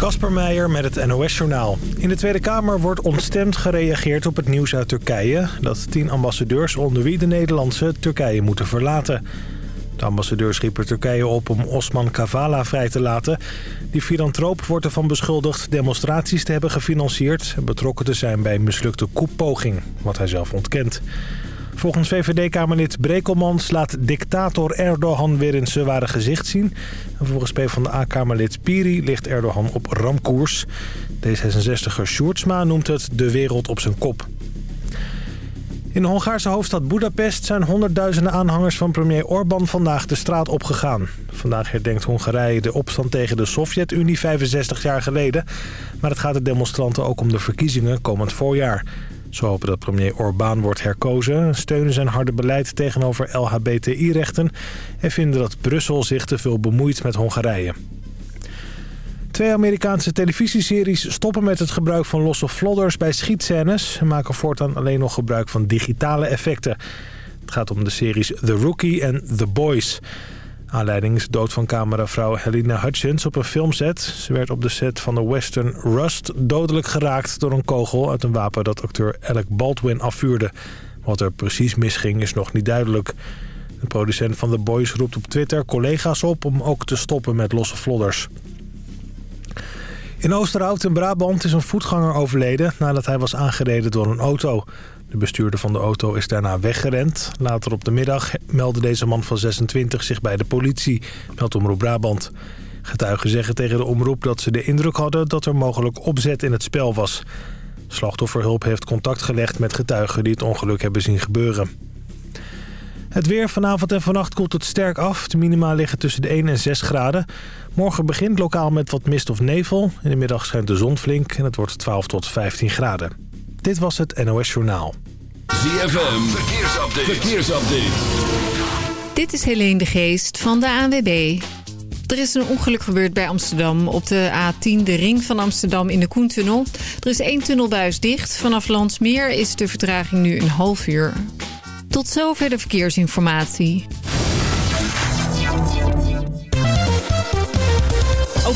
Kasper Meijer met het NOS-journaal. In de Tweede Kamer wordt ontstemd gereageerd op het nieuws uit Turkije... dat tien ambassadeurs onder wie de Nederlandse Turkije moeten verlaten. De ambassadeurs riepen Turkije op om Osman Kavala vrij te laten. Die filantroop wordt ervan beschuldigd demonstraties te hebben gefinancierd... en betrokken te zijn bij een mislukte koepoging, wat hij zelf ontkent. Volgens VVD-Kamerlid Brekelman slaat dictator Erdogan weer in zijn ware gezicht zien. En volgens PvdA-Kamerlid Piri ligt Erdogan op ramkoers. D66er Sjoerdsma noemt het de wereld op zijn kop. In de Hongaarse hoofdstad Budapest zijn honderdduizenden aanhangers van premier Orbán vandaag de straat opgegaan. Vandaag herdenkt Hongarije de opstand tegen de Sovjet-Unie 65 jaar geleden. Maar het gaat de demonstranten ook om de verkiezingen komend voorjaar. Ze hopen dat premier Orbán wordt herkozen, steunen zijn harde beleid tegenover LHBTI-rechten... en vinden dat Brussel zich te veel bemoeit met Hongarije. Twee Amerikaanse televisieseries stoppen met het gebruik van losse flodders bij schietscènes... en maken voortaan alleen nog gebruik van digitale effecten. Het gaat om de series The Rookie en The Boys... Aanleiding is de dood van cameravrouw Helena Hutchins op een filmset. Ze werd op de set van de western Rust dodelijk geraakt door een kogel uit een wapen dat acteur Alec Baldwin afvuurde. Wat er precies misging is nog niet duidelijk. De producent van The Boys roept op Twitter collega's op om ook te stoppen met losse vlodders. In Oosterhout in Brabant is een voetganger overleden nadat hij was aangereden door een auto. De bestuurder van de auto is daarna weggerend. Later op de middag meldde deze man van 26 zich bij de politie, meldt Omroep Brabant. Getuigen zeggen tegen de omroep dat ze de indruk hadden dat er mogelijk opzet in het spel was. Slachtofferhulp heeft contact gelegd met getuigen die het ongeluk hebben zien gebeuren. Het weer vanavond en vannacht koelt het sterk af. De minima liggen tussen de 1 en 6 graden. Morgen begint lokaal met wat mist of nevel. In de middag schijnt de zon flink en het wordt 12 tot 15 graden. Dit was het NOS Journaal. ZFM, verkeersupdate. verkeersupdate. Dit is Helene de Geest van de ANWB. Er is een ongeluk gebeurd bij Amsterdam op de A10, de ring van Amsterdam in de Koentunnel. Er is één tunnelbuis dicht. Vanaf Landsmeer is de vertraging nu een half uur. Tot zover de verkeersinformatie.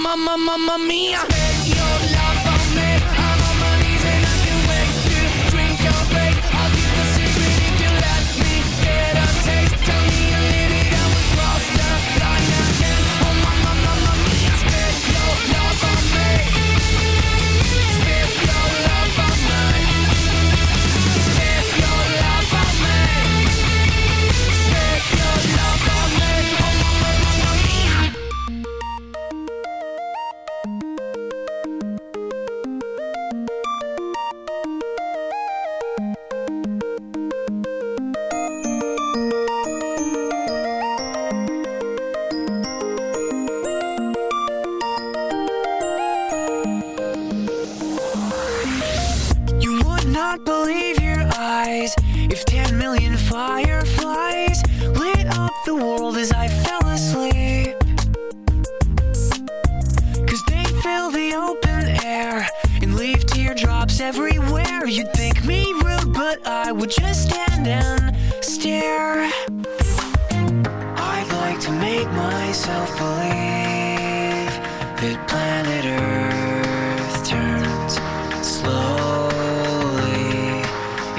mamma, mamma mia. Bet your love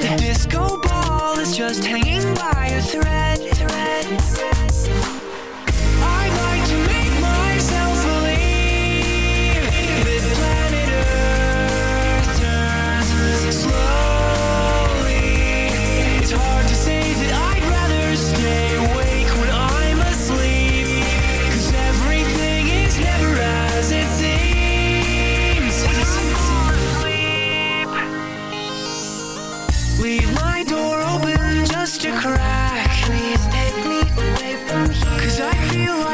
bed. Disco ball is just hanging by a thread. thread, thread.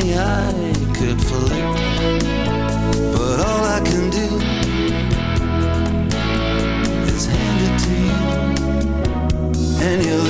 the eye could flick. But all I can do is hand it to you and your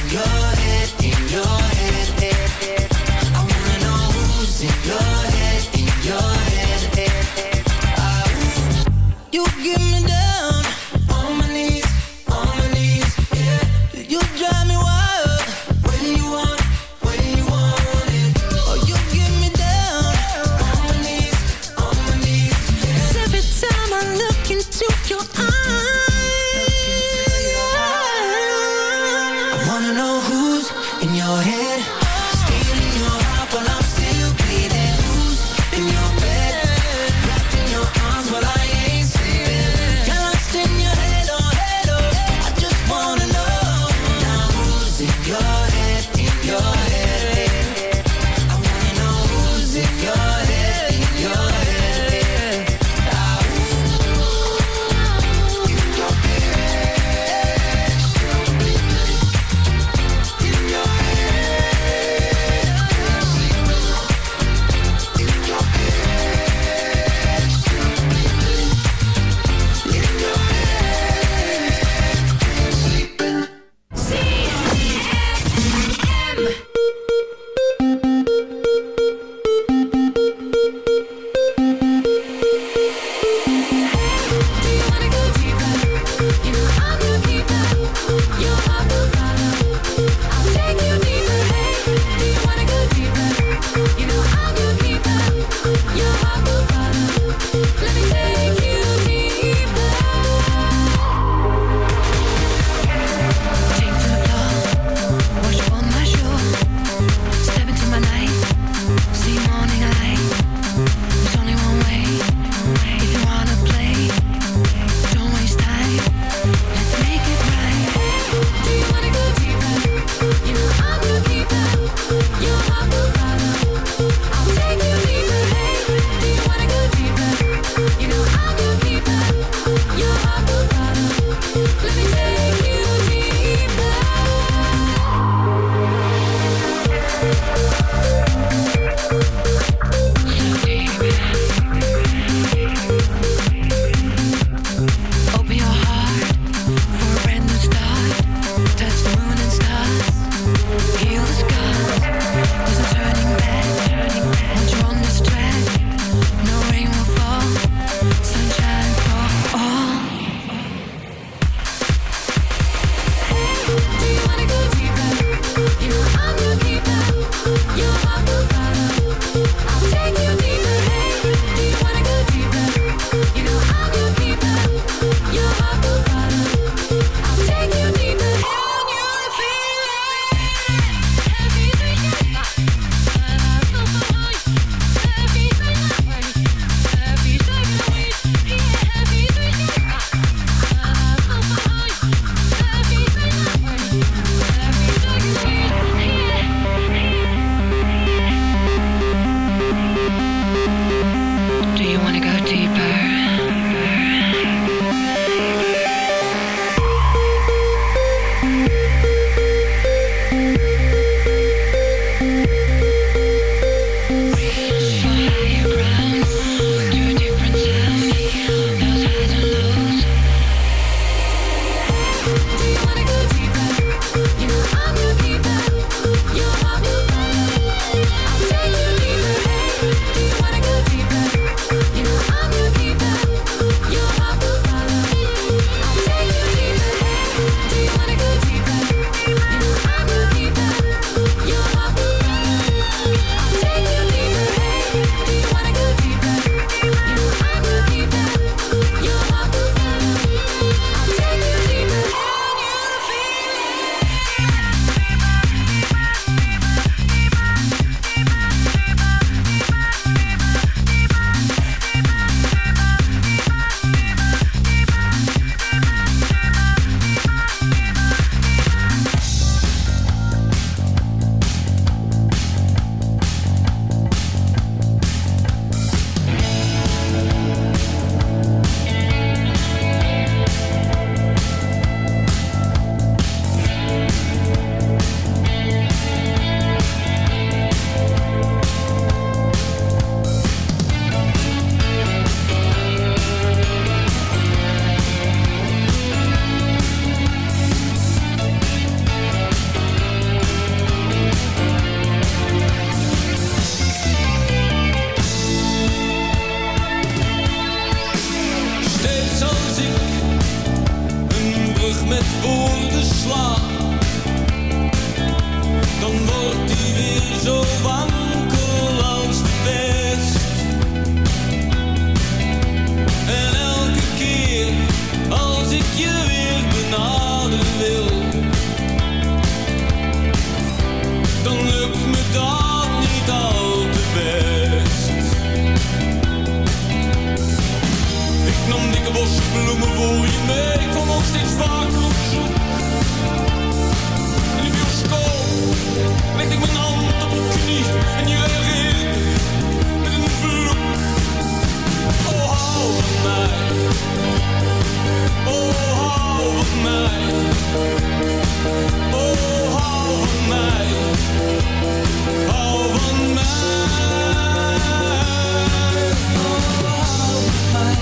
in your head, in your head, bosje bloemen voor je mee. Ik kom nog steeds vaker op zoek. In de bioscoop leg ik mijn hand op een knie en je reageert met een vloek. Oh, hou van mij. Oh, hou van mij. Oh, hou van mij. Hou van mij.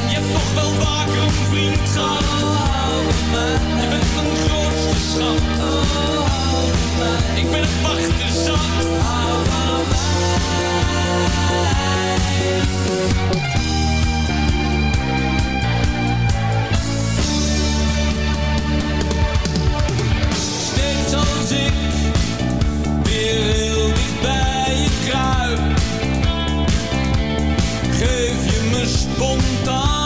Je hebt toch wel wakker, een vriend gehad. Oh, mij. Je bent mijn grootste schat. Oh, mij. Ik ben het wachten zat. Hou van mij. Steeds als ik spontaan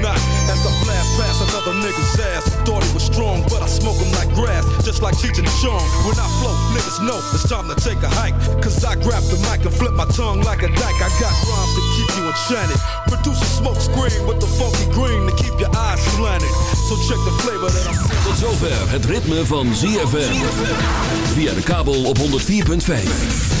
As I blast past another nigga's ass, thought he was strong, but I smoke him like grass, just like Cheech and Chong. When I flow, niggas know it's time to take a hike. Cause I grab the mic and flip my tongue like a dyke. I got rhymes to keep you enchanted. Produce a smoke screen with the funky green to keep your eyes slanted. So check the flavor that I'm Tot zover het ritme van ZFM. Via de kabel op 104.5.